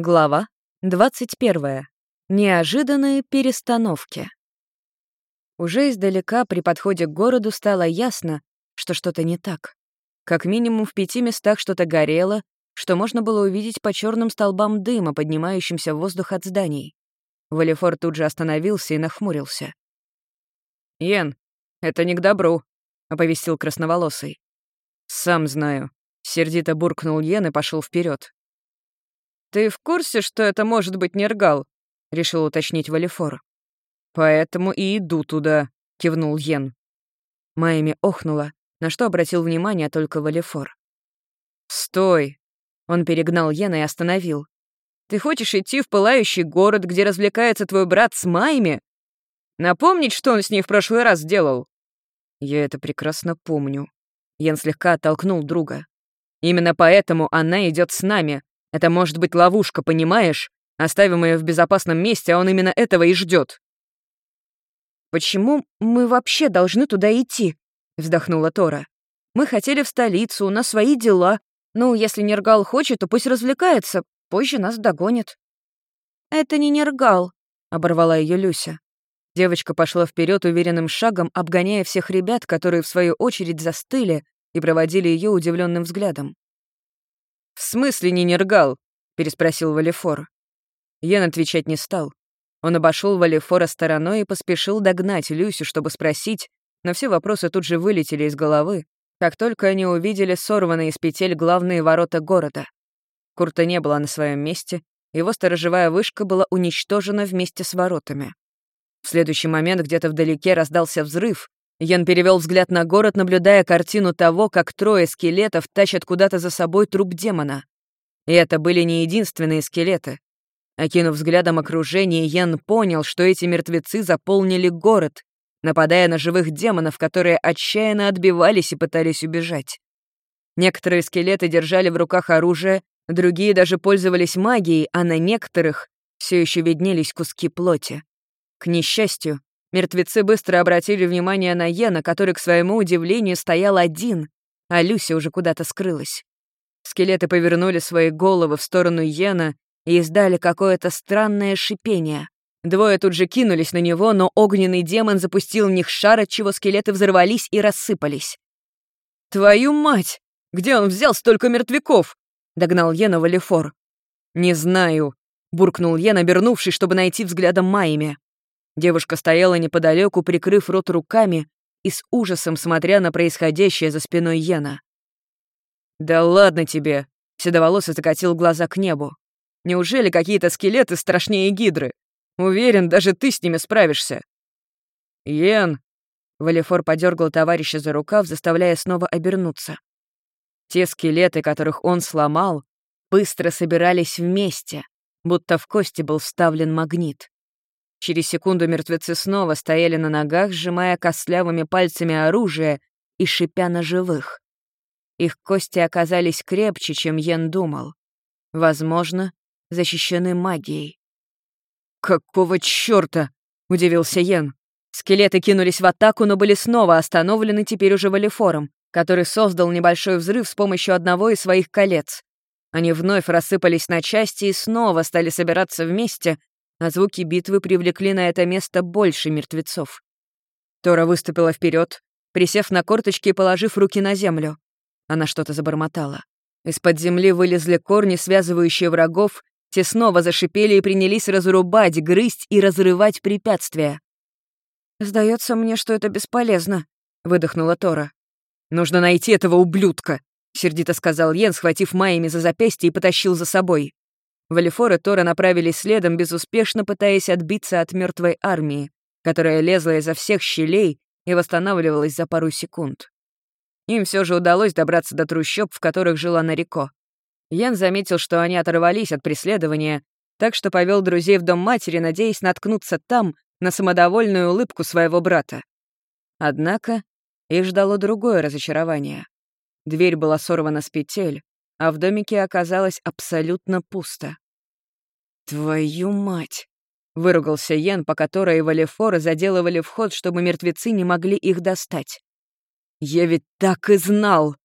Глава 21. Неожиданные перестановки. Уже издалека при подходе к городу стало ясно, что что-то не так. Как минимум в пяти местах что-то горело, что можно было увидеть по черным столбам дыма, поднимающимся в воздух от зданий. Валифор тут же остановился и нахмурился. «Йен, это не к добру», — оповестил красноволосый. «Сам знаю», — сердито буркнул Йен и пошел вперед. «Ты в курсе, что это может быть Нергал?» — решил уточнить Валифор. «Поэтому и иду туда», — кивнул Йен. Майми охнула, на что обратил внимание только Валифор. «Стой!» — он перегнал Йена и остановил. «Ты хочешь идти в пылающий город, где развлекается твой брат с Майми? Напомнить, что он с ней в прошлый раз сделал?» «Я это прекрасно помню». Йен слегка оттолкнул друга. «Именно поэтому она идет с нами, это может быть ловушка, понимаешь? Оставим ее в безопасном месте, а он именно этого и ждет. «Почему мы вообще должны туда идти?» — вздохнула Тора. «Мы хотели в столицу, у нас свои дела. Ну, если Нергал хочет, то пусть развлекается, позже нас догонит». «Это не Нергал», — оборвала ее Люся. Девочка пошла вперед уверенным шагом, обгоняя всех ребят, которые, в свою очередь, застыли и проводили ее удивленным взглядом. «В смысле не Нергал?» — переспросил Валифор. Ян отвечать не стал. Он обошел Валифора стороной и поспешил догнать Люсю, чтобы спросить, но все вопросы тут же вылетели из головы, как только они увидели сорванные из петель главные ворота города. Курта не было на своем месте, его сторожевая вышка была уничтожена вместе с воротами. В следующий момент где-то вдалеке раздался взрыв, Ян перевел взгляд на город, наблюдая картину того, как трое скелетов тащат куда-то за собой труп демона. И это были не единственные скелеты. Окинув взглядом окружение, Ян понял, что эти мертвецы заполнили город, нападая на живых демонов, которые отчаянно отбивались и пытались убежать. Некоторые скелеты держали в руках оружие, другие даже пользовались магией, а на некоторых все еще виднелись куски плоти. К несчастью, Мертвецы быстро обратили внимание на Йена, который, к своему удивлению, стоял один, а Люся уже куда-то скрылась. Скелеты повернули свои головы в сторону Йена и издали какое-то странное шипение. Двое тут же кинулись на него, но огненный демон запустил в них шар, от чего скелеты взорвались и рассыпались. «Твою мать! Где он взял столько мертвяков?» — догнал Йена Валифор. «Не знаю», — буркнул Йен, обернувшись, чтобы найти взглядом Майми. Девушка стояла неподалеку, прикрыв рот руками и с ужасом смотря на происходящее за спиной Йена. «Да ладно тебе!» — Седоволосый закатил глаза к небу. «Неужели какие-то скелеты страшнее гидры? Уверен, даже ты с ними справишься». «Йен!» — Валифор подергал товарища за рукав, заставляя снова обернуться. Те скелеты, которых он сломал, быстро собирались вместе, будто в кости был вставлен магнит. Через секунду мертвецы снова стояли на ногах, сжимая костлявыми пальцами оружие и шипя на живых. Их кости оказались крепче, чем Йен думал. Возможно, защищены магией. «Какого чёрта?» — удивился Йен. Скелеты кинулись в атаку, но были снова остановлены теперь уже Валифором, который создал небольшой взрыв с помощью одного из своих колец. Они вновь рассыпались на части и снова стали собираться вместе, а звуки битвы привлекли на это место больше мертвецов. Тора выступила вперед, присев на корточки и положив руки на землю. Она что-то забормотала. Из-под земли вылезли корни, связывающие врагов, те снова зашипели и принялись разрубать, грызть и разрывать препятствия. «Сдается мне, что это бесполезно», — выдохнула Тора. «Нужно найти этого ублюдка», — сердито сказал Йен, схватив Майями за запястье и потащил за собой. Валифор и Тора направились следом, безуспешно пытаясь отбиться от мертвой армии, которая лезла изо всех щелей и восстанавливалась за пару секунд. Им все же удалось добраться до трущоб, в которых жила Нарико. Ян заметил, что они оторвались от преследования, так что повел друзей в дом матери, надеясь наткнуться там на самодовольную улыбку своего брата. Однако их ждало другое разочарование. Дверь была сорвана с петель, а в домике оказалось абсолютно пусто. «Твою мать!» — выругался Йен, по которой Валефоры заделывали вход, чтобы мертвецы не могли их достать. «Я ведь так и знал!»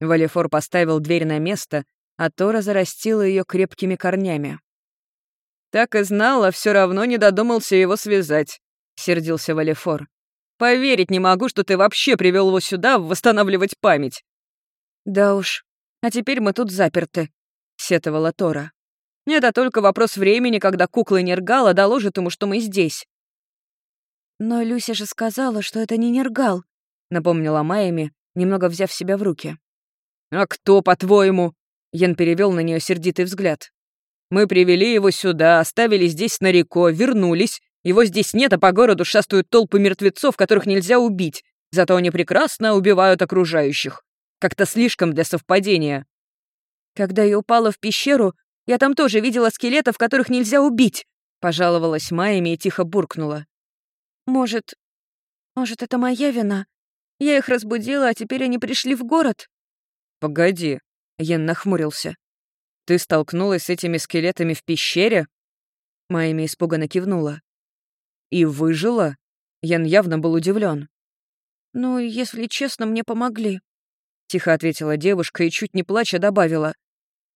Валефор поставил дверь на место, а Тора зарастила ее крепкими корнями. «Так и знала, все равно не додумался его связать», — сердился Валефор. «Поверить не могу, что ты вообще привел его сюда восстанавливать память». «Да уж, а теперь мы тут заперты», — сетовала Тора. «Это только вопрос времени, когда кукла Нергала доложит ему, что мы здесь». «Но Люся же сказала, что это не Нергал», — напомнила Майами, немного взяв себя в руки. «А кто, по-твоему?» — Ян перевел на нее сердитый взгляд. Мы привели его сюда, оставили здесь на реко, вернулись. Его здесь нет, а по городу шастают толпы мертвецов, которых нельзя убить. Зато они прекрасно убивают окружающих. Как-то слишком для совпадения. Когда я упала в пещеру, я там тоже видела скелетов, которых нельзя убить, пожаловалась Майями и тихо буркнула. Может, может, это моя вина? Я их разбудила, а теперь они пришли в город? Погоди, Йен нахмурился. «Ты столкнулась с этими скелетами в пещере?» Майми испуганно кивнула. «И выжила?» Ян явно был удивлен. «Ну, если честно, мне помогли», — тихо ответила девушка и чуть не плача добавила.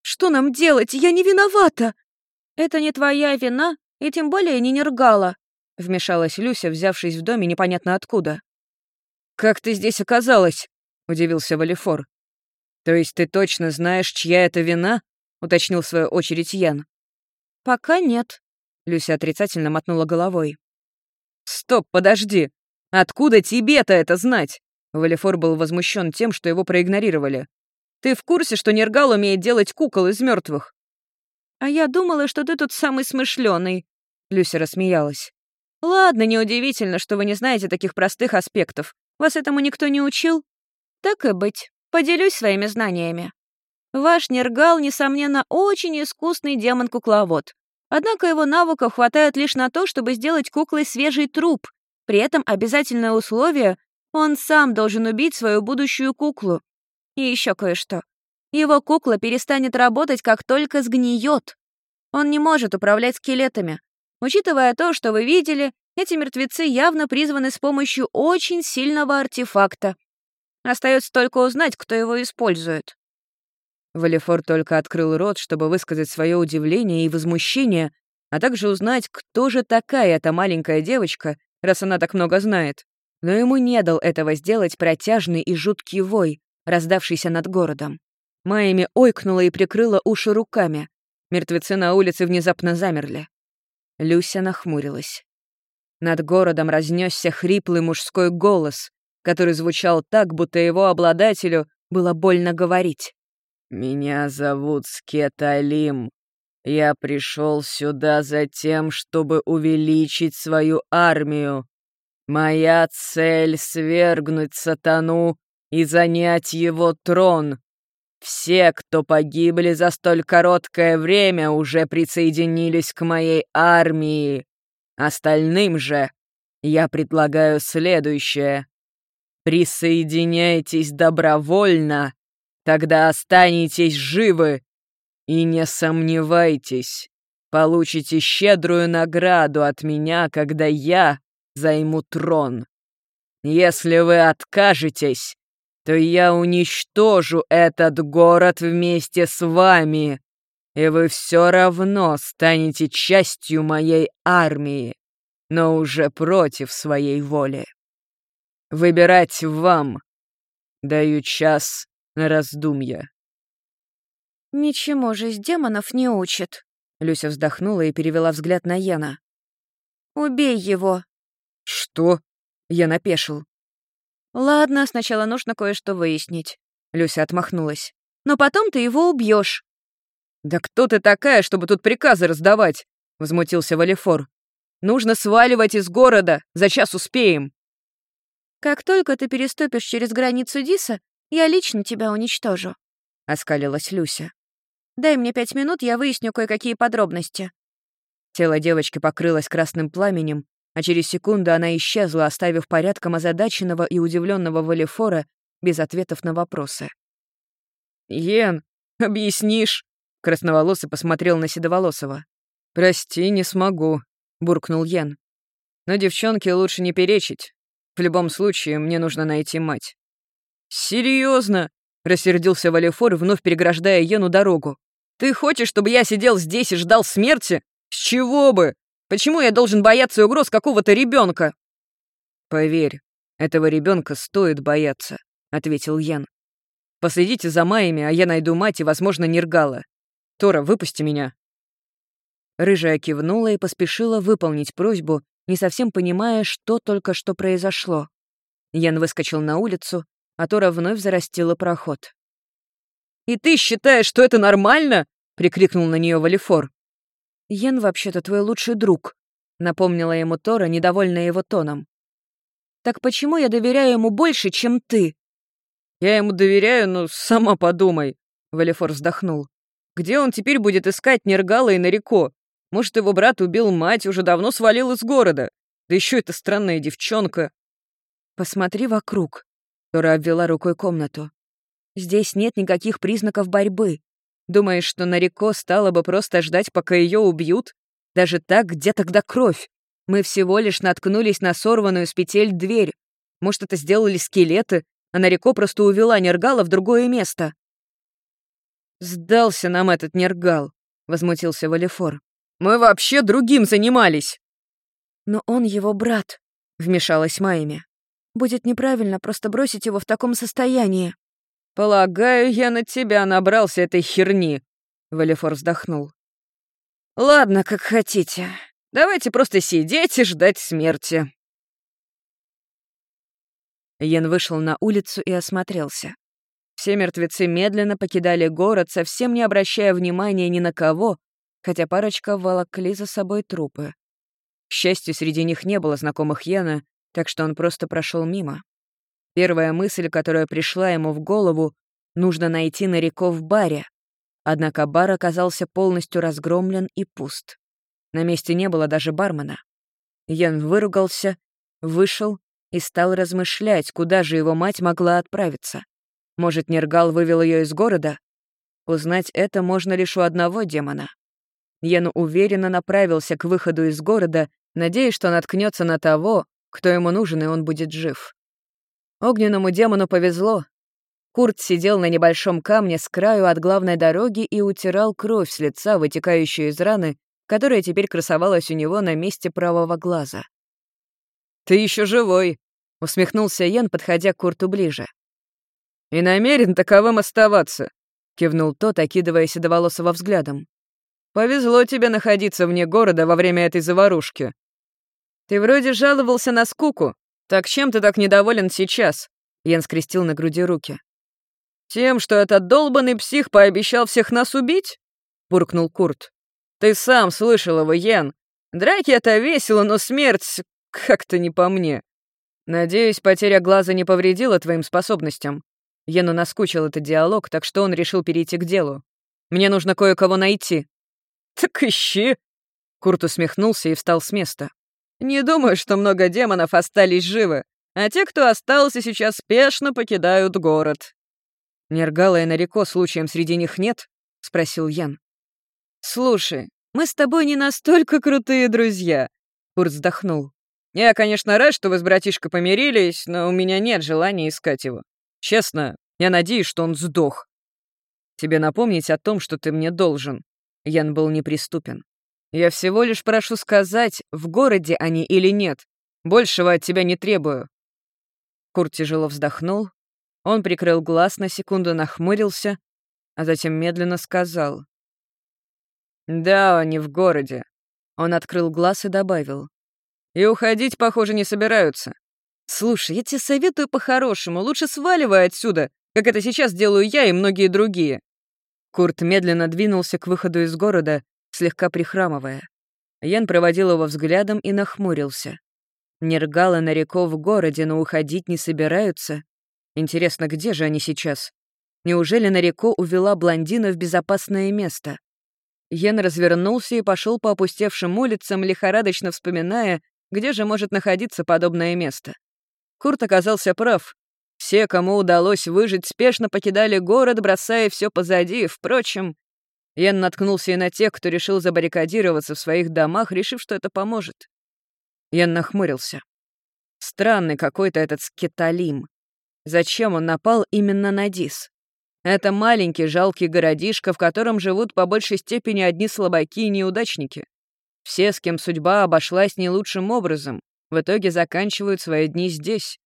«Что нам делать? Я не виновата!» «Это не твоя вина, и тем более не Нергала», — вмешалась Люся, взявшись в доме непонятно откуда. «Как ты здесь оказалась?» — удивился Валифор. «То есть ты точно знаешь, чья это вина?» уточнил в свою очередь Ян. «Пока нет», — Люся отрицательно мотнула головой. «Стоп, подожди! Откуда тебе-то это знать?» Валифор был возмущен тем, что его проигнорировали. «Ты в курсе, что Нергал умеет делать кукол из мертвых? «А я думала, что ты тут самый смышленый», — Люся рассмеялась. «Ладно, неудивительно, что вы не знаете таких простых аспектов. Вас этому никто не учил? Так и быть, поделюсь своими знаниями. Ваш Нергал, несомненно, очень искусный демон-кукловод. Однако его навыков хватает лишь на то, чтобы сделать куклой свежий труп. При этом обязательное условие — он сам должен убить свою будущую куклу. И еще кое-что. Его кукла перестанет работать, как только сгниет. Он не может управлять скелетами. Учитывая то, что вы видели, эти мертвецы явно призваны с помощью очень сильного артефакта. Остается только узнать, кто его использует. Валифор только открыл рот, чтобы высказать свое удивление и возмущение, а также узнать, кто же такая эта маленькая девочка, раз она так много знает. Но ему не дал этого сделать протяжный и жуткий вой, раздавшийся над городом. Майами ойкнула и прикрыла уши руками. Мертвецы на улице внезапно замерли. Люся нахмурилась. Над городом разнесся хриплый мужской голос, который звучал так, будто его обладателю было больно говорить. «Меня зовут Скеталим. Я пришел сюда за тем, чтобы увеличить свою армию. Моя цель — свергнуть сатану и занять его трон. Все, кто погибли за столь короткое время, уже присоединились к моей армии. Остальным же я предлагаю следующее. Присоединяйтесь добровольно Тогда останетесь живы и не сомневайтесь, получите щедрую награду от меня, когда я займу трон. Если вы откажетесь, то я уничтожу этот город вместе с вами, и вы все равно станете частью моей армии, но уже против своей воли. Выбирать вам. Даю час на раздумья. «Ничему же с демонов не учит», — Люся вздохнула и перевела взгляд на Яна. «Убей его». «Что?» — я напешил. «Ладно, сначала нужно кое-что выяснить», — Люся отмахнулась. «Но потом ты его убьешь. «Да кто ты такая, чтобы тут приказы раздавать?» — возмутился Валифор. «Нужно сваливать из города, за час успеем». «Как только ты переступишь через границу Диса, я лично тебя уничтожу», — оскалилась Люся. «Дай мне пять минут, я выясню кое-какие подробности». Тело девочки покрылось красным пламенем, а через секунду она исчезла, оставив порядком озадаченного и удивленного Валифора без ответов на вопросы. «Йен, объяснишь?» — красноволосый посмотрел на Седоволосого. «Прости, не смогу», — буркнул Йен. «Но девчонке лучше не перечить. В любом случае, мне нужно найти мать». «Серьезно?» — рассердился Валефор, вновь переграждая Йену дорогу. «Ты хочешь, чтобы я сидел здесь и ждал смерти? С чего бы? Почему я должен бояться угроз какого-то ребенка? «Поверь, этого ребенка стоит бояться», — ответил Ян. «Последите за Майями, а я найду мать и, возможно, Нергала. Тора, выпусти меня». Рыжая кивнула и поспешила выполнить просьбу, не совсем понимая, что только что произошло. Ян выскочил на улицу, а Тора вновь зарастила проход. «И ты считаешь, что это нормально?» — прикрикнул на нее Валифор. «Ян вообще-то твой лучший друг», — напомнила ему Тора, недовольная его тоном. «Так почему я доверяю ему больше, чем ты?» «Я ему доверяю, но сама подумай», — Валифор вздохнул. «Где он теперь будет искать Нергала и Нарико? Может, его брат убил мать, уже давно свалил из города. Да еще эта странная девчонка». «Посмотри вокруг», — Тора обвела рукой комнату. «Здесь нет никаких признаков борьбы. Думаешь, что Нарико стало бы просто ждать, пока ее убьют? Даже так, где тогда кровь? Мы всего лишь наткнулись на сорванную с петель дверь. Может, это сделали скелеты, а Нарико просто увела Нергала в другое место?» «Сдался нам этот Нергал», — возмутился Валифор. Мы вообще другим занимались!» «Но он его брат», — вмешалась Майми. «Будет неправильно просто бросить его в таком состоянии». «Полагаю, я на тебя набрался этой херни», — Валифор вздохнул. «Ладно, как хотите. Давайте просто сидеть и ждать смерти». Йен вышел на улицу и осмотрелся. Все мертвецы медленно покидали город, совсем не обращая внимания ни на кого, хотя парочка волокли за собой трупы. К счастью, среди них не было знакомых Йена, так что он просто прошел мимо. Первая мысль, которая пришла ему в голову, нужно найти Нарико в баре. Однако бар оказался полностью разгромлен и пуст. На месте не было даже бармена. Йен выругался, вышел и стал размышлять, куда же его мать могла отправиться. Может, Нергал вывел ее из города? Узнать это можно лишь у одного демона. Йен уверенно направился к выходу из города, надеясь, что наткнется на того, кто ему нужен, и он будет жив. Огненному демону повезло. Курт сидел на небольшом камне с краю от главной дороги и утирал кровь с лица, вытекающую из раны, которая теперь красовалась у него на месте правого глаза. «Ты еще живой!» — усмехнулся Йен, подходя к Курту ближе. «И намерен таковым оставаться», — кивнул тот, окидывая седоволосого взглядом. Повезло тебе находиться вне города во время этой заварушки. Ты вроде жаловался на скуку. Так чем ты так недоволен сейчас?» Ян скрестил на груди руки. «Тем, что этот долбанный псих пообещал всех нас убить?» — буркнул Курт. «Ты сам слышал его, Ян. Драки — это весело, но смерть как-то не по мне. Надеюсь, потеря глаза не повредила твоим способностям». Яну наскучил этот диалог, так что он решил перейти к делу. «Мне нужно кое-кого найти». «Так ищи!» Курт усмехнулся и встал с места. «Не думаю, что много демонов остались живы, а те, кто остался, сейчас спешно покидают город». «Нергала и Нарико случаем среди них нет?» — спросил Ян. «Слушай, мы с тобой не настолько крутые друзья», — Курт вздохнул. «Я, конечно, рад, что вы с братишкой помирились, но у меня нет желания искать его. Честно, я надеюсь, что он сдох. Тебе напомнить о том, что ты мне должен. Ян был неприступен. «Я всего лишь прошу сказать, в городе они или нет. Большего от тебя не требую». Курт тяжело вздохнул. Он прикрыл глаз, на секунду нахмурился, а затем медленно сказал. «Да, они в городе». Он открыл глаз и добавил. «И уходить, похоже, не собираются. Слушай, я тебе советую по-хорошему, лучше сваливай отсюда, как это сейчас делаю я и многие другие. Курт медленно двинулся к выходу из города, слегка прихрамывая. Ян проводил его взглядом и нахмурился. Нергалы на реку в городе, но уходить не собираются. Интересно, где же они сейчас? Неужели на реку увела блондина в безопасное место? Йен развернулся и пошел по опустевшим улицам, лихорадочно вспоминая, где же может находиться подобное место. Курт оказался прав. Все, кому удалось выжить, спешно покидали город, бросая все позади. Впрочем, Ян наткнулся и на тех, кто решил забаррикадироваться в своих домах, решив, что это поможет. Ян нахмурился. Странный какой-то этот скиталим. Зачем он напал именно на Дис? Это маленький жалкий городишко, в котором живут по большей степени одни слабаки и неудачники. Все, с кем судьба обошлась не лучшим образом, в итоге заканчивают свои дни здесь.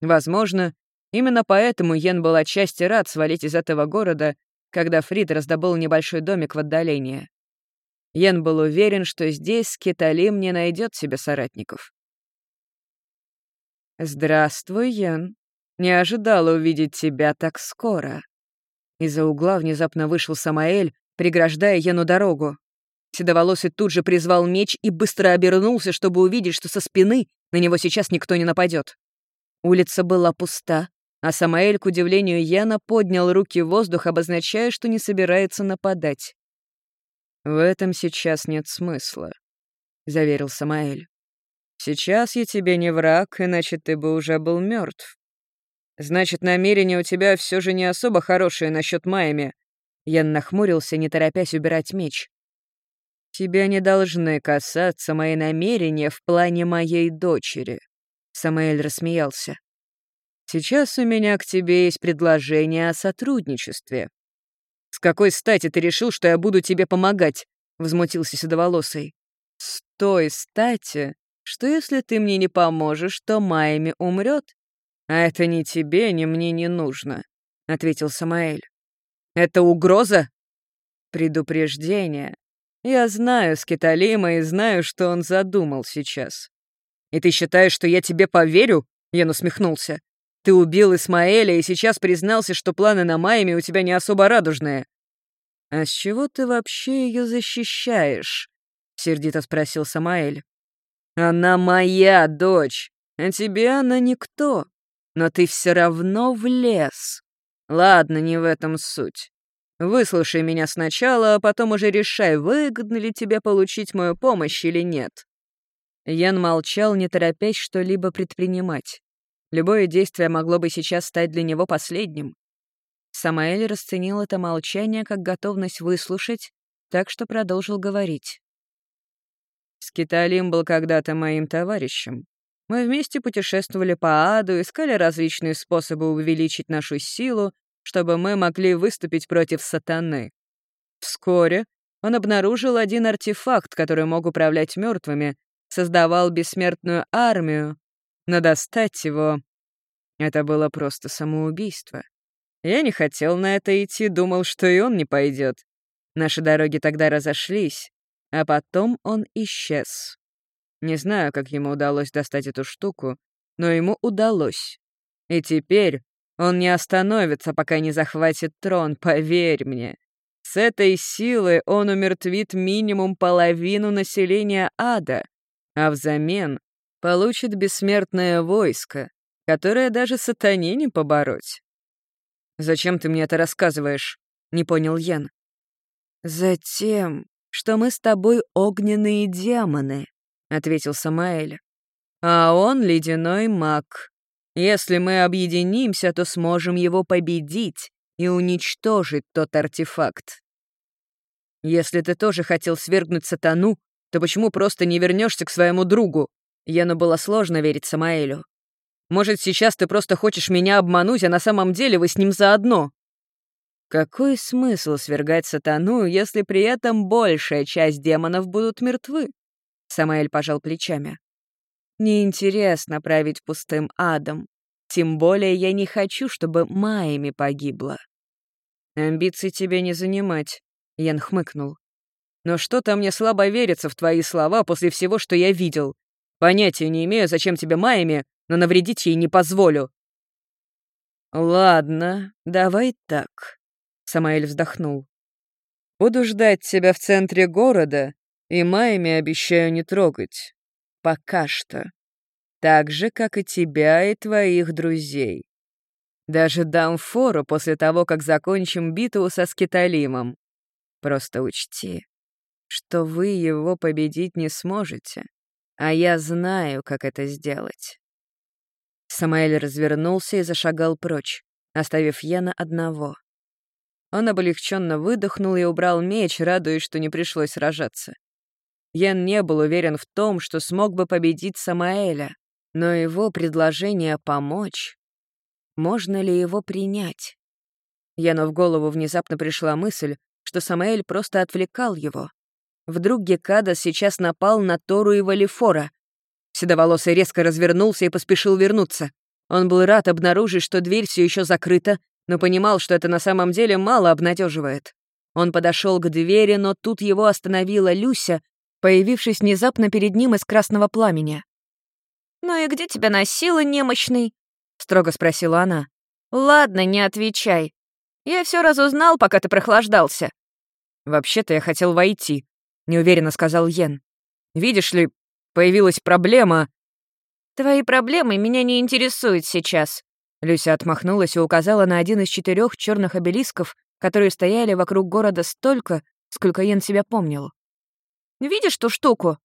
Возможно, именно поэтому Йен был отчасти рад свалить из этого города, когда Фрид раздобыл небольшой домик в отдалении. Йен был уверен, что здесь Скиталим не найдет себе соратников. «Здравствуй, Йен. Не ожидала увидеть тебя так скоро». Из-за угла внезапно вышел Самаэль, преграждая Йену дорогу. Седоволосый тут же призвал меч и быстро обернулся, чтобы увидеть, что со спины на него сейчас никто не нападет. Улица была пуста, а Самаэль, к удивлению Яна, поднял руки в воздух, обозначая, что не собирается нападать. «В этом сейчас нет смысла», — заверил Самаэль. «Сейчас я тебе не враг, иначе ты бы уже был мертв. Значит, намерение у тебя все же не особо хорошее насчет Майами». Ян нахмурился, не торопясь убирать меч. «Тебя не должны касаться мои намерения в плане моей дочери», — Самаэль рассмеялся. «Сейчас у меня к тебе есть предложение о сотрудничестве». «С какой стати ты решил, что я буду тебе помогать?» — возмутился Седоволосый. «С той стати, что если ты мне не поможешь, то Майми умрет. А это ни тебе, ни мне не нужно», — ответил Самаэль. «Это угроза?» «Предупреждение. Я знаю Скиталима и знаю, что он задумал сейчас. И ты считаешь, что я тебе поверю? Я насмехнулся. Ты убил Исмаэля и сейчас признался, что планы на Майами у тебя не особо радужные. А с чего ты вообще ее защищаешь? Сердито спросил Самаэль. Она моя дочь, а тебе она никто. Но ты все равно влез. Ладно, не в этом суть. Выслушай меня сначала, а потом уже решай, выгодно ли тебе получить мою помощь или нет». Ян молчал, не торопясь что-либо предпринимать. Любое действие могло бы сейчас стать для него последним. Самаэль расценил это молчание как готовность выслушать, так что продолжил говорить. «Скиталим был когда-то моим товарищем. Мы вместе путешествовали по аду, искали различные способы увеличить нашу силу чтобы мы могли выступить против сатаны. Вскоре он обнаружил один артефакт, который мог управлять мертвыми, создавал бессмертную армию, но достать его — это было просто самоубийство. Я не хотел на это идти, думал, что и он не пойдет. Наши дороги тогда разошлись, а потом он исчез. Не знаю, как ему удалось достать эту штуку, но ему удалось. И теперь он не остановится, пока не захватит трон, поверь мне. С этой силой он умертвит минимум половину населения ада, а взамен получит бессмертное войско, которое даже сатане не побороть. «Зачем ты мне это рассказываешь?» — не понял Ян. «Затем, что мы с тобой огненные демоны», — ответил Самаэль. «А он ледяной маг. Если мы объединимся, то сможем его победить и уничтожить тот артефакт. Если ты тоже хотел свергнуть сатану, то почему просто не вернешься к своему другу? Яну было сложно верить Самаэлю. Может, сейчас ты просто хочешь меня обмануть, а на самом деле вы с ним заодно? Какой смысл свергать сатану, если при этом большая часть демонов будут мертвы? Самаэль пожал плечами. Неинтересно править пустым адом. Тем более я не хочу, чтобы Майями погибла. Амбиций тебе не занимать, Ян хмыкнул. Но что-то мне слабо верится в твои слова после всего, что я видел. Понятия не имею, зачем тебе Майями, но навредить ей не позволю. Ладно, давай так. Самаэль вздохнул. Буду ждать тебя в центре города, и Майями обещаю не трогать. Пока что так же, как и тебя и твоих друзей. Даже дам фору после того, как закончим битву со Скиталимом. Просто учти, что вы его победить не сможете, а я знаю, как это сделать». Самаэль развернулся и зашагал прочь, оставив Яна одного. Он облегченно выдохнул и убрал меч, радуясь, что не пришлось сражаться. Ян не был уверен в том, что смог бы победить Самаэля, но его предложение помочь, можно ли его принять? Яну в голову внезапно пришла мысль, что Самаэль просто отвлекал его. Вдруг Гекадас сейчас напал на Тору и Валифора. Седоволосый резко развернулся и поспешил вернуться. Он был рад обнаружить, что дверь все еще закрыта, но понимал, что это на самом деле мало обнадеживает. Он подошел к двери, но тут его остановила Люся, появившись внезапно перед ним из красного пламени. «Ну и где тебя носила, немощный?» — строго спросила она. «Ладно, не отвечай. Я все разузнал, пока ты прохлаждался». «Вообще-то я хотел войти», — неуверенно сказал Йен. «Видишь ли, появилась проблема...» «Твои проблемы меня не интересуют сейчас», Люся отмахнулась и указала на один из четырех черных обелисков, которые стояли вокруг города столько, сколько Йен себя помнил. «Видишь ту штуку?»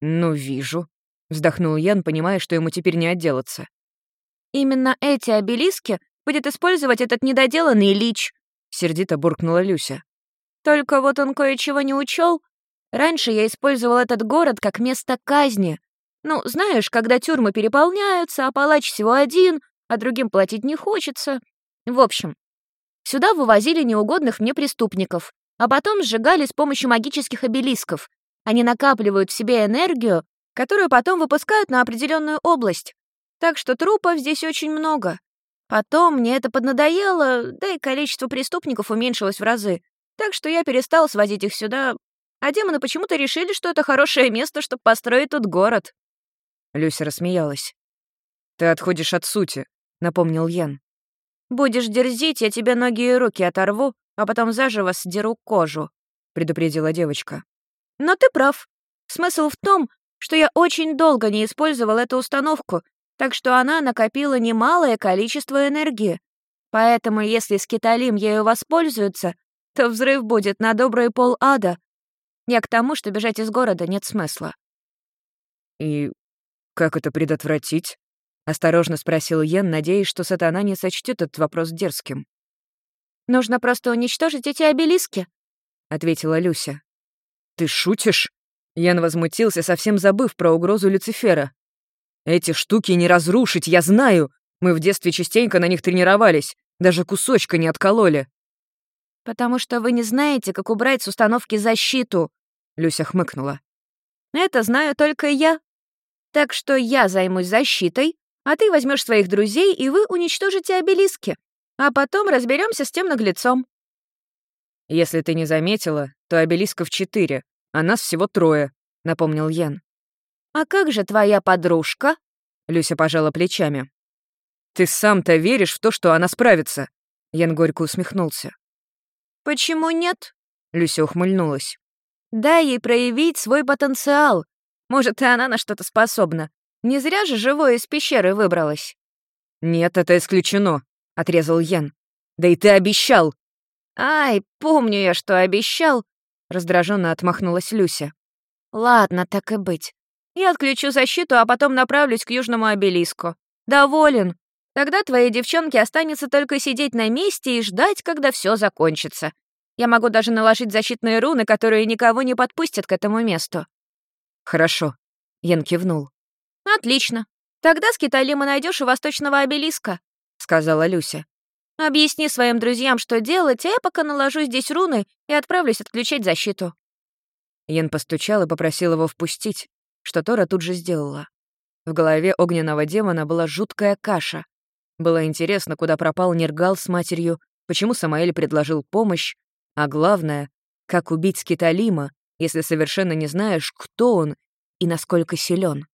«Ну, вижу», — вздохнул Ян, понимая, что ему теперь не отделаться. «Именно эти обелиски будет использовать этот недоделанный лич», — сердито буркнула Люся. «Только вот он кое-чего не учел. Раньше я использовал этот город как место казни. Ну, знаешь, когда тюрьмы переполняются, а палач всего один, а другим платить не хочется. В общем, сюда вывозили неугодных мне преступников, а потом сжигали с помощью магических обелисков. Они накапливают в себе энергию, которую потом выпускают на определенную область. Так что трупов здесь очень много. Потом мне это поднадоело, да и количество преступников уменьшилось в разы. Так что я перестал свозить их сюда, а демоны почему-то решили, что это хорошее место, чтобы построить тут город. Люся рассмеялась. «Ты отходишь от сути», — напомнил Ян. «Будешь дерзить, я тебе ноги и руки оторву, а потом заживо сдеру кожу», — предупредила девочка. «Но ты прав. Смысл в том, что я очень долго не использовал эту установку, так что она накопила немалое количество энергии. Поэтому если скиталим ею воспользуется, то взрыв будет на добрый пол ада. Я к тому, что бежать из города нет смысла». «И как это предотвратить?» Осторожно спросил Йен, надеясь, что сатана не сочтет этот вопрос дерзким. «Нужно просто уничтожить эти обелиски», — ответила Люся. «Ты шутишь?» Ян возмутился, совсем забыв про угрозу Люцифера. «Эти штуки не разрушить, я знаю! Мы в детстве частенько на них тренировались, даже кусочка не откололи». «Потому что вы не знаете, как убрать с установки защиту», — Люся хмыкнула. «Это знаю только я. Так что я займусь защитой, а ты возьмешь своих друзей, и вы уничтожите обелиски. А потом разберемся с тем наглецом». «Если ты не заметила, то обелисков четыре, а нас всего трое», — напомнил Ян. «А как же твоя подружка?» — Люся пожала плечами. «Ты сам-то веришь в то, что она справится?» Ян горько усмехнулся. «Почему нет?» — Люся ухмыльнулась. «Дай ей проявить свой потенциал. Может, и она на что-то способна. Не зря же живое из пещеры выбралась. «Нет, это исключено», — отрезал Ян. «Да и ты обещал». «Ай, помню я, что обещал», — раздраженно отмахнулась Люся. «Ладно, так и быть. Я отключу защиту, а потом направлюсь к южному обелиску. Доволен. Тогда твоей девчонке останется только сидеть на месте и ждать, когда все закончится. Я могу даже наложить защитные руны, которые никого не подпустят к этому месту». «Хорошо», — Ян кивнул. «Отлично. Тогда с Киталима найдешь у восточного обелиска», — сказала Люся. «Объясни своим друзьям, что делать, а я пока наложу здесь руны и отправлюсь отключать защиту». Ян постучал и попросил его впустить, что Тора тут же сделала. В голове огненного демона была жуткая каша. Было интересно, куда пропал Нергал с матерью, почему Самаэль предложил помощь, а главное, как убить Скиталима, если совершенно не знаешь, кто он и насколько силен.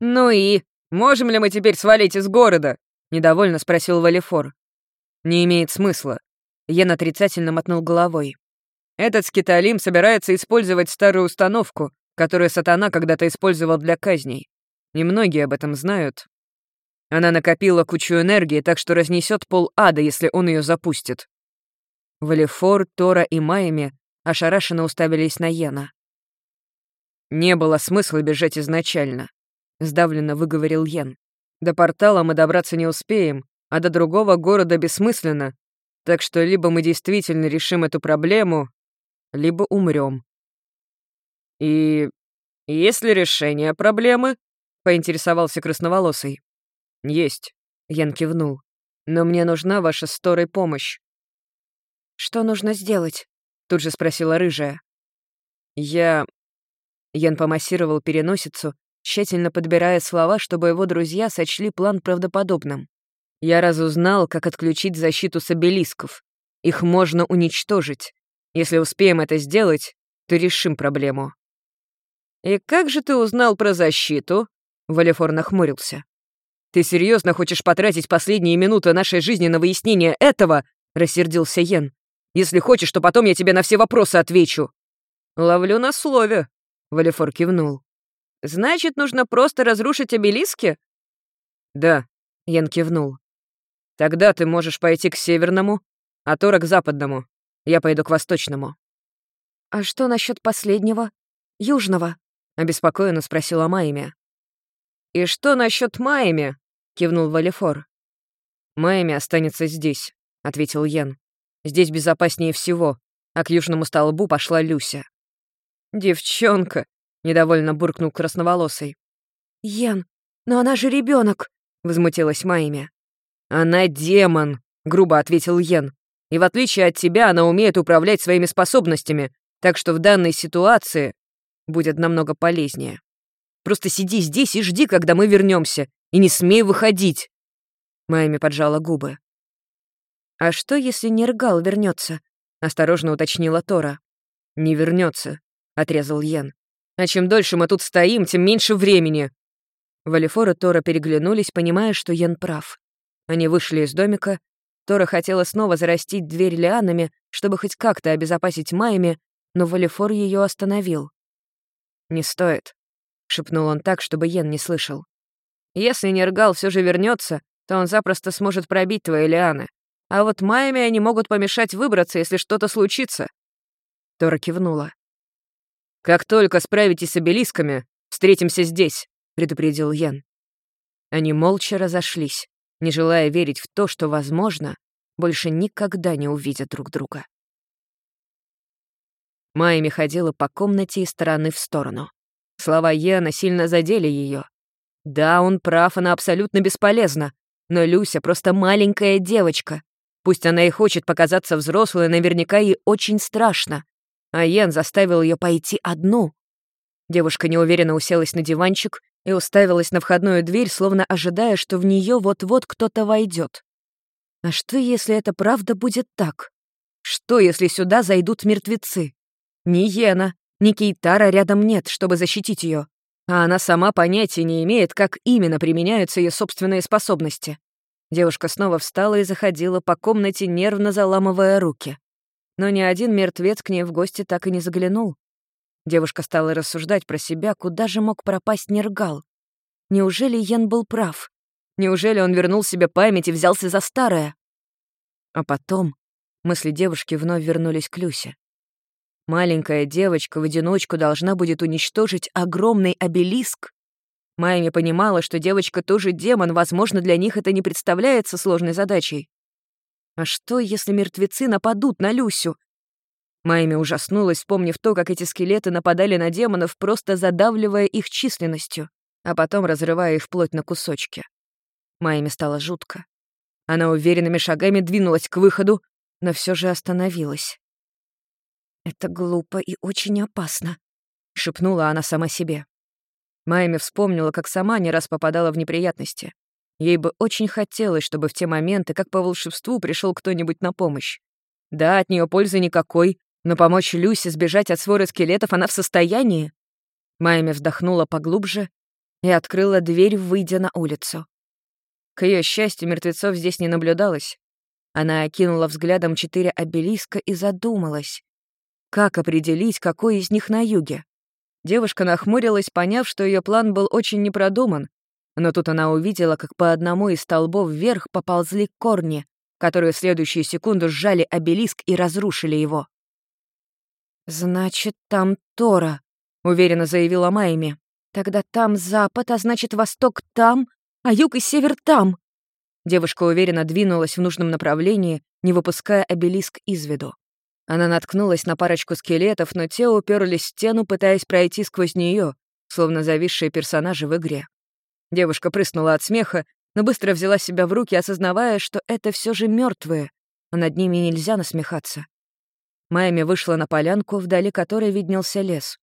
«Ну и? Можем ли мы теперь свалить из города?» — недовольно спросил Валифор. «Не имеет смысла». Йен отрицательно мотнул головой. «Этот скиталим собирается использовать старую установку, которую сатана когда-то использовал для казней. Немногие об этом знают. Она накопила кучу энергии, так что разнесет пол ада, если он ее запустит». Валифор, Тора и Майами ошарашенно уставились на Йена. «Не было смысла бежать изначально. — сдавленно выговорил Йен. «До портала мы добраться не успеем, а до другого города бессмысленно, так что либо мы действительно решим эту проблему, либо умрем. «И есть ли решение проблемы?» — поинтересовался красноволосый. «Есть», — Ян кивнул. Но мне нужна ваша сторой помощь». «Что нужно сделать?» — тут же спросила рыжая. «Я...» Ян помассировал переносицу, тщательно подбирая слова, чтобы его друзья сочли план правдоподобным. «Я разузнал, как отключить защиту с обелисков. Их можно уничтожить. Если успеем это сделать, то решим проблему». «И как же ты узнал про защиту?» Валефор нахмурился. «Ты серьезно хочешь потратить последние минуты нашей жизни на выяснение этого?» — рассердился Йен. «Если хочешь, то потом я тебе на все вопросы отвечу». «Ловлю на слове», — Валефор кивнул. «Значит, нужно просто разрушить обелиски?» «Да», — Йен кивнул. «Тогда ты можешь пойти к северному, а Тора к западному. Я пойду к восточному». «А что насчет последнего? Южного?» — обеспокоенно спросила Майми. «И что насчет Майми?» — кивнул Валифор. «Майми останется здесь», — ответил Йен. «Здесь безопаснее всего, а к южному столбу пошла Люся». «Девчонка!» — недовольно буркнул красноволосый. «Йен, но она же ребенок, возмутилась Майми. «Она демон», — грубо ответил Йен. «И в отличие от тебя, она умеет управлять своими способностями, так что в данной ситуации будет намного полезнее. Просто сиди здесь и жди, когда мы вернемся, и не смей выходить. Майми поджала губы. «А что, если Нергал вернется? осторожно уточнила Тора. «Не вернется, отрезал Йен. «А чем дольше мы тут стоим, тем меньше времени». Валифор и Тора переглянулись, понимая, что Йен прав. Они вышли из домика. Тора хотела снова зарастить дверь лианами, чтобы хоть как-то обезопасить Майми, но Валифор ее остановил. «Не стоит», — шепнул он так, чтобы Йен не слышал. «Если Нергал все же вернется, то он запросто сможет пробить твои лианы. А вот Майами они могут помешать выбраться, если что-то случится». Тора кивнула. «Как только справитесь с обелисками, встретимся здесь», — предупредил Йен. Они молча разошлись, не желая верить в то, что, возможно, больше никогда не увидят друг друга. Майми ходила по комнате из стороны в сторону. Слова Йена сильно задели ее. Да, он прав, она абсолютно бесполезна. Но Люся просто маленькая девочка. Пусть она и хочет показаться взрослой, наверняка ей очень страшно. А Йен заставил ее пойти одну. Девушка неуверенно уселась на диванчик и уставилась на входную дверь, словно ожидая, что в нее вот-вот кто-то войдет. А что, если это правда будет так? Что, если сюда зайдут мертвецы? Ни Йена, ни Кейтара рядом нет, чтобы защитить ее, а она сама понятия не имеет, как именно применяются ее собственные способности. Девушка снова встала и заходила по комнате, нервно заламывая руки. Но ни один мертвец к ней в гости так и не заглянул. Девушка стала рассуждать про себя, куда же мог пропасть Нергал. Неужели Йен был прав? Неужели он вернул себе память и взялся за старое? А потом мысли девушки вновь вернулись к Люсе. Маленькая девочка в одиночку должна будет уничтожить огромный обелиск. Майми понимала, что девочка тоже демон, возможно, для них это не представляется сложной задачей. А что, если мертвецы нападут на Люсю? Майми ужаснулась, вспомнив то, как эти скелеты нападали на демонов, просто задавливая их численностью, а потом разрывая их плоть на кусочки. Майми стало жутко. Она уверенными шагами двинулась к выходу, но все же остановилась. «Это глупо и очень опасно», — шепнула она сама себе. Майми вспомнила, как сама не раз попадала в неприятности. Ей бы очень хотелось, чтобы в те моменты, как по волшебству, пришел кто-нибудь на помощь. Да, от нее пользы никакой, но помочь Люсе сбежать от своры скелетов она в состоянии. Майми вздохнула поглубже и открыла дверь, выйдя на улицу. К ее счастью, мертвецов здесь не наблюдалось. Она окинула взглядом четыре обелиска и задумалась. Как определить, какой из них на юге? Девушка нахмурилась, поняв, что ее план был очень непродуман. Но тут она увидела, как по одному из столбов вверх поползли корни, которые в следующую секунду сжали обелиск и разрушили его. «Значит, там Тора», — уверенно заявила Майми. «Тогда там запад, а значит, восток там, а юг и север там». Девушка уверенно двинулась в нужном направлении, не выпуская обелиск из виду. Она наткнулась на парочку скелетов, но те уперлись в стену, пытаясь пройти сквозь нее, словно зависшие персонажи в игре. Девушка прыснула от смеха, но быстро взяла себя в руки, осознавая, что это все же мертвые, а над ними нельзя насмехаться. Майми вышла на полянку, вдали которой виднелся лес.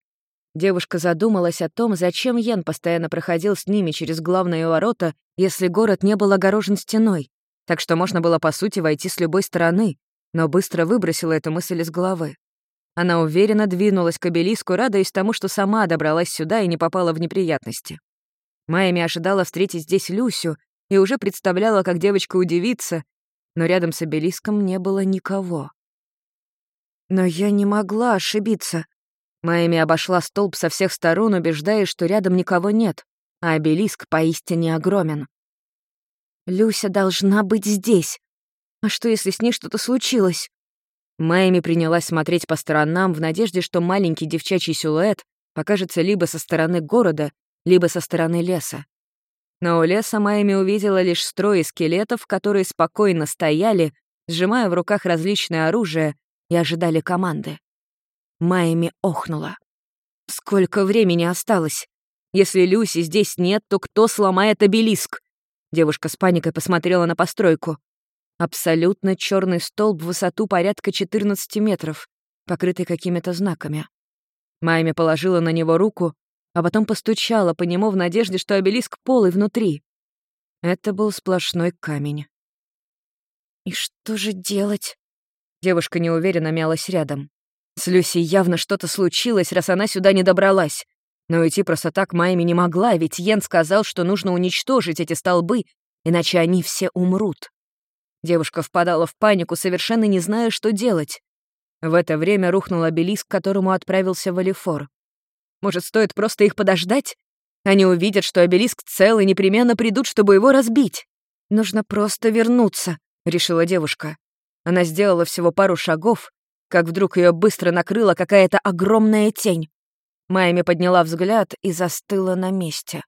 Девушка задумалась о том, зачем Йен постоянно проходил с ними через главные ворота, если город не был огорожен стеной, так что можно было, по сути, войти с любой стороны, но быстро выбросила эту мысль из головы. Она уверенно двинулась к обелиску, радуясь тому, что сама добралась сюда и не попала в неприятности. Майами ожидала встретить здесь Люсю и уже представляла, как девочка удивится, но рядом с обелиском не было никого. Но я не могла ошибиться. Майами обошла столб со всех сторон, убеждаясь, что рядом никого нет, а обелиск поистине огромен. Люся должна быть здесь. А что, если с ней что-то случилось? Майми принялась смотреть по сторонам в надежде, что маленький девчачий силуэт покажется либо со стороны города, либо со стороны леса. Но у леса Майми увидела лишь строи скелетов, которые спокойно стояли, сжимая в руках различное оружие, и ожидали команды. Майми охнула. «Сколько времени осталось? Если Люси здесь нет, то кто сломает обелиск?» Девушка с паникой посмотрела на постройку. Абсолютно черный столб в высоту порядка 14 метров, покрытый какими-то знаками. Майми положила на него руку, а потом постучала по нему в надежде, что обелиск полый внутри. Это был сплошной камень. «И что же делать?» Девушка неуверенно мялась рядом. С Люси явно что-то случилось, раз она сюда не добралась. Но уйти просто так Майми не могла, ведь Йен сказал, что нужно уничтожить эти столбы, иначе они все умрут. Девушка впадала в панику, совершенно не зная, что делать. В это время рухнул обелиск, к которому отправился Валифор. Может, стоит просто их подождать? Они увидят, что обелиск цел, и непременно придут, чтобы его разбить. «Нужно просто вернуться», — решила девушка. Она сделала всего пару шагов, как вдруг ее быстро накрыла какая-то огромная тень. Майми подняла взгляд и застыла на месте.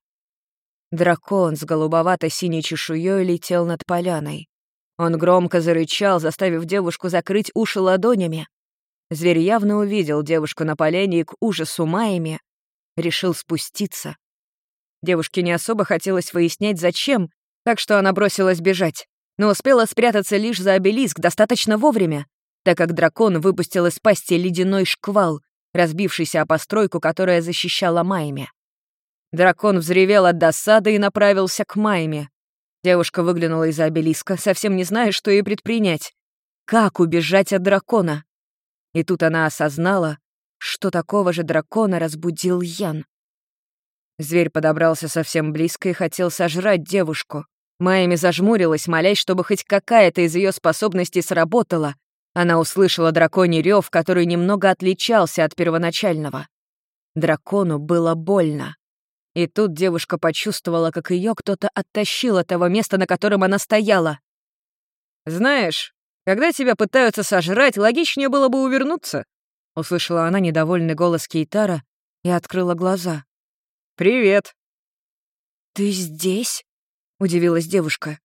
Дракон с голубовато-синей чешуей летел над поляной. Он громко зарычал, заставив девушку закрыть уши ладонями. Зверь явно увидел девушку на поляне и к ужасу Майми решил спуститься. Девушке не особо хотелось выяснять, зачем, так что она бросилась бежать но успела спрятаться лишь за обелиск достаточно вовремя, так как дракон выпустил из пасти ледяной шквал, разбившийся о постройку, которая защищала Майме. Дракон взревел от досады и направился к Майме. Девушка выглянула из-за обелиска, совсем не зная, что ей предпринять. Как убежать от дракона? И тут она осознала, что такого же дракона разбудил Ян. Зверь подобрался совсем близко и хотел сожрать девушку. Майами зажмурилась, молясь, чтобы хоть какая-то из ее способностей сработала. Она услышала драконий рев, который немного отличался от первоначального. Дракону было больно. И тут девушка почувствовала, как ее кто-то оттащил от того места, на котором она стояла. «Знаешь, когда тебя пытаются сожрать, логичнее было бы увернуться», — услышала она недовольный голос Кейтара и открыла глаза. «Привет». «Ты здесь?» — удивилась девушка.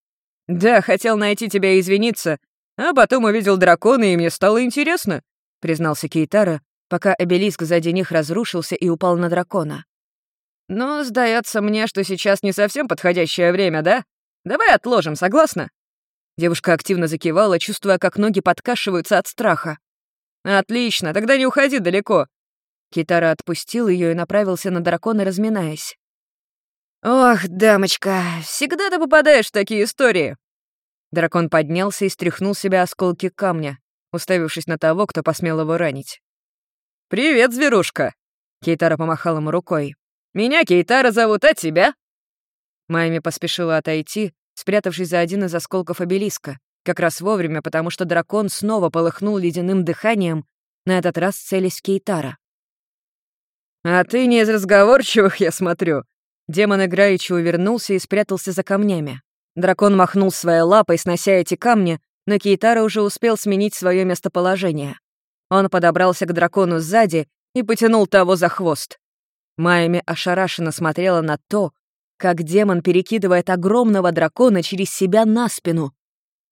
«Да, хотел найти тебя и извиниться, а потом увидел дракона, и мне стало интересно», — признался Кейтара, пока обелиск сзади них разрушился и упал на дракона. «Но сдается мне, что сейчас не совсем подходящее время, да? Давай отложим, согласна?» Девушка активно закивала, чувствуя, как ноги подкашиваются от страха. «Отлично, тогда не уходи далеко». Китара отпустил ее и направился на дракона, разминаясь. «Ох, дамочка, всегда ты попадаешь в такие истории!» Дракон поднялся и стряхнул себя осколки камня, уставившись на того, кто посмел его ранить. «Привет, зверушка!» Кейтара помахал ему рукой. «Меня Кейтара зовут, а тебя?» Майми поспешила отойти, спрятавшись за один из осколков обелиска, как раз вовремя, потому что дракон снова полыхнул ледяным дыханием, на этот раз целясь Кейтара. «А ты не из разговорчивых, я смотрю», Демон играючи увернулся и спрятался за камнями. Дракон махнул своей лапой, снося эти камни, но Кейтара уже успел сменить свое местоположение. Он подобрался к дракону сзади и потянул того за хвост. Майами ошарашенно смотрела на то, как демон перекидывает огромного дракона через себя на спину.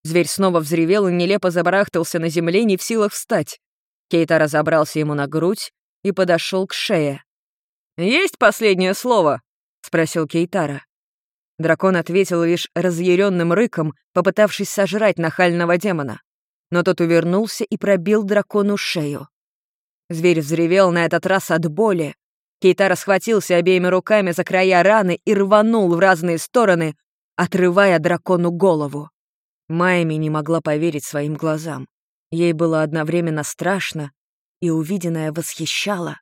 Зверь снова взревел и нелепо забарахтался на земле, не в силах встать. Кейта разобрался ему на грудь и подошел к шее. «Есть последнее слово?» — спросил Кейтара. Дракон ответил лишь разъяренным рыком, попытавшись сожрать нахального демона. Но тот увернулся и пробил дракону шею. Зверь взревел на этот раз от боли. Кейтара схватился обеими руками за края раны и рванул в разные стороны, отрывая дракону голову. Майми не могла поверить своим глазам. Ей было одновременно страшно, и увиденное восхищало.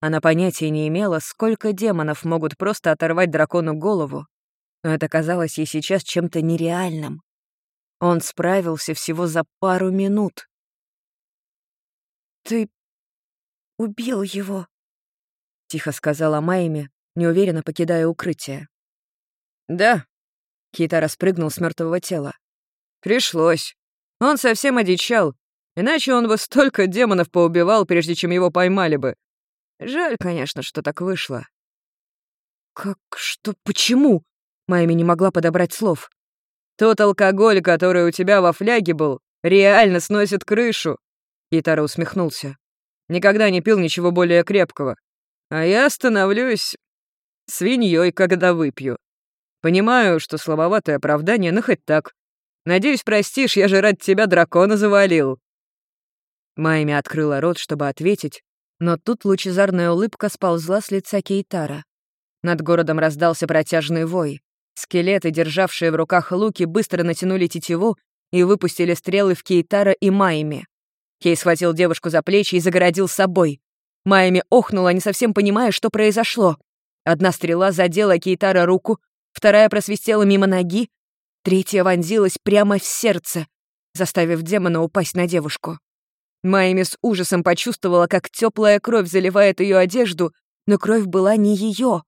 Она понятия не имела, сколько демонов могут просто оторвать дракону голову, но это казалось ей сейчас чем-то нереальным. Он справился всего за пару минут. «Ты убил его», — тихо сказала Майми, неуверенно покидая укрытие. «Да», — Кита распрыгнул с мертвого тела. «Пришлось. Он совсем одичал, иначе он бы столько демонов поубивал, прежде чем его поймали бы. Жаль, конечно, что так вышло». «Как? Что? Почему?» Майми не могла подобрать слов. «Тот алкоголь, который у тебя во фляге был, реально сносит крышу!» Итара усмехнулся. «Никогда не пил ничего более крепкого. А я становлюсь свиньей, когда выпью. Понимаю, что слабоватое оправдание, но хоть так. Надеюсь, простишь, я же рад тебя дракона завалил». Майми открыла рот, чтобы ответить, но тут лучезарная улыбка сползла с лица Кейтара. Над городом раздался протяжный вой. Скелеты, державшие в руках луки, быстро натянули тетиву и выпустили стрелы в Кейтара и Майми. Кей схватил девушку за плечи и загородил собой. Майми охнула, не совсем понимая, что произошло. Одна стрела задела Кейтара руку, вторая просвистела мимо ноги, третья вонзилась прямо в сердце, заставив демона упасть на девушку. Майми с ужасом почувствовала, как теплая кровь заливает ее одежду, но кровь была не ее.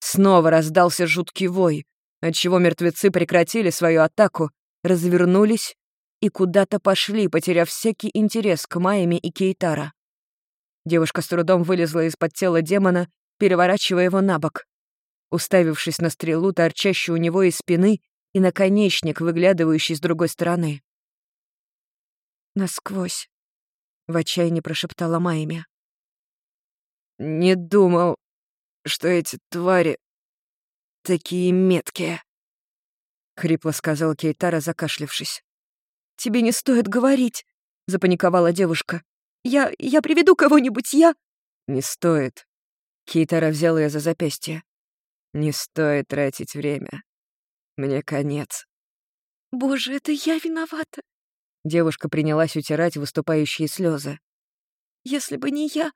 Снова раздался жуткий вой, отчего мертвецы прекратили свою атаку, развернулись и куда-то пошли, потеряв всякий интерес к Майями и Кейтара. Девушка с трудом вылезла из-под тела демона, переворачивая его на бок. Уставившись на стрелу, торчащую у него из спины, и наконечник, выглядывающий с другой стороны. «Насквозь», — в отчаянии прошептала Майми. «Не думал, что эти твари такие меткие», — хрипло сказал Кейтара, закашлившись. «Тебе не стоит говорить», — запаниковала девушка. «Я... я приведу кого-нибудь, я...» «Не стоит». Кейтара взял ее за запястье. «Не стоит тратить время. Мне конец». «Боже, это я виновата!» Девушка принялась утирать выступающие слезы. «Если бы не я,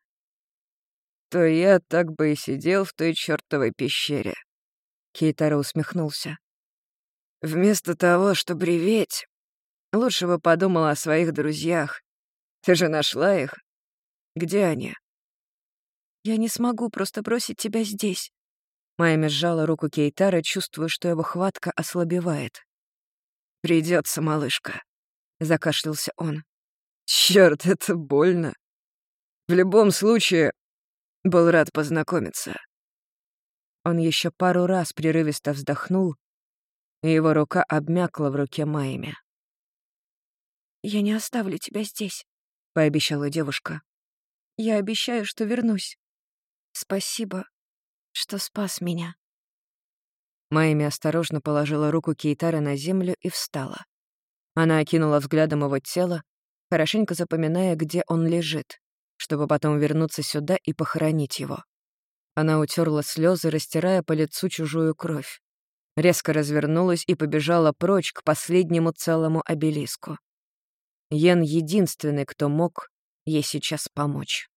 то я так бы и сидел в той чертовой пещере. Кейтара усмехнулся. Вместо того, чтобы реветь, лучше бы подумал о своих друзьях. Ты же нашла их? Где они? Я не смогу просто бросить тебя здесь. Майми сжала руку Кейтара, чувствуя, что его хватка ослабевает. Придется, малышка», — закашлялся он. Черт, это больно. В любом случае, был рад познакомиться». Он еще пару раз прерывисто вздохнул, и его рука обмякла в руке Майми. «Я не оставлю тебя здесь», — пообещала девушка. «Я обещаю, что вернусь. Спасибо, что спас меня». Майми осторожно положила руку Кейтара на землю и встала. Она окинула взглядом его тело, хорошенько запоминая, где он лежит чтобы потом вернуться сюда и похоронить его. Она утерла слезы, растирая по лицу чужую кровь. Резко развернулась и побежала прочь к последнему целому обелиску. Йен единственный, кто мог ей сейчас помочь.